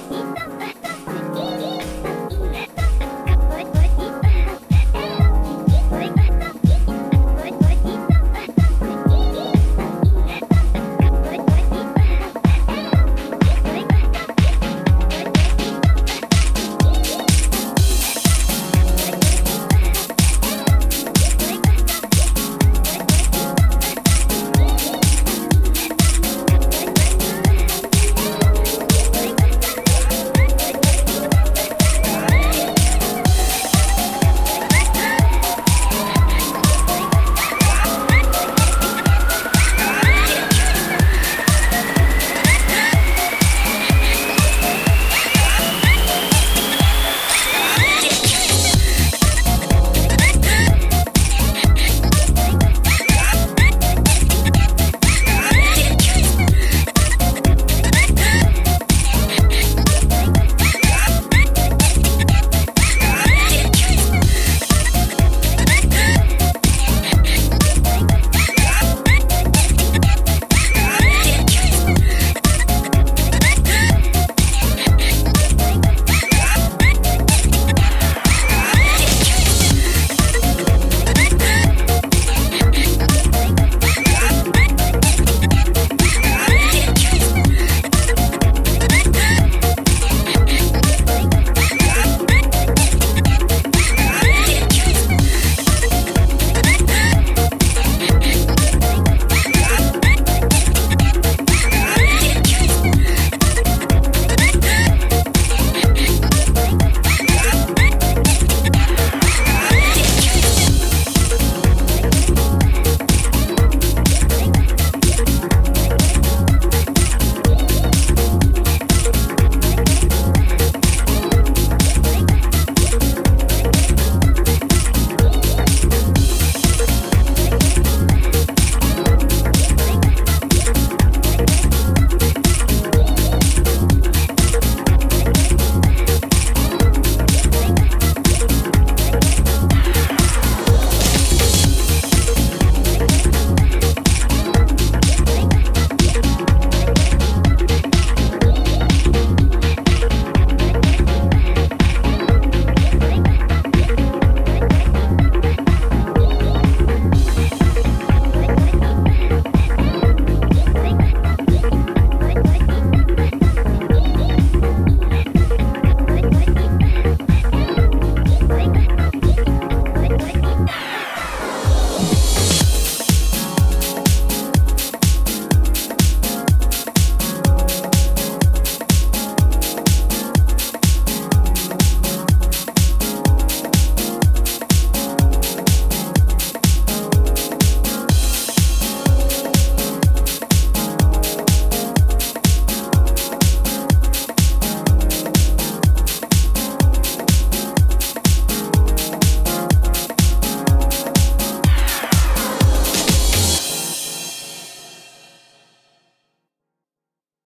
行ったん。